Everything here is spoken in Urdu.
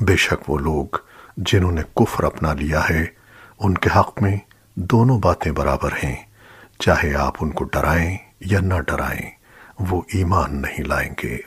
بے شک وہ لوگ جنہوں نے کفر اپنا لیا ہے، ان کے حق میں دونوں باتیں برابر ہیں۔ چاہے آپ ان کو ڈرائیں یا نہ ڈرائیں، وہ ایمان نہیں لائیں گے۔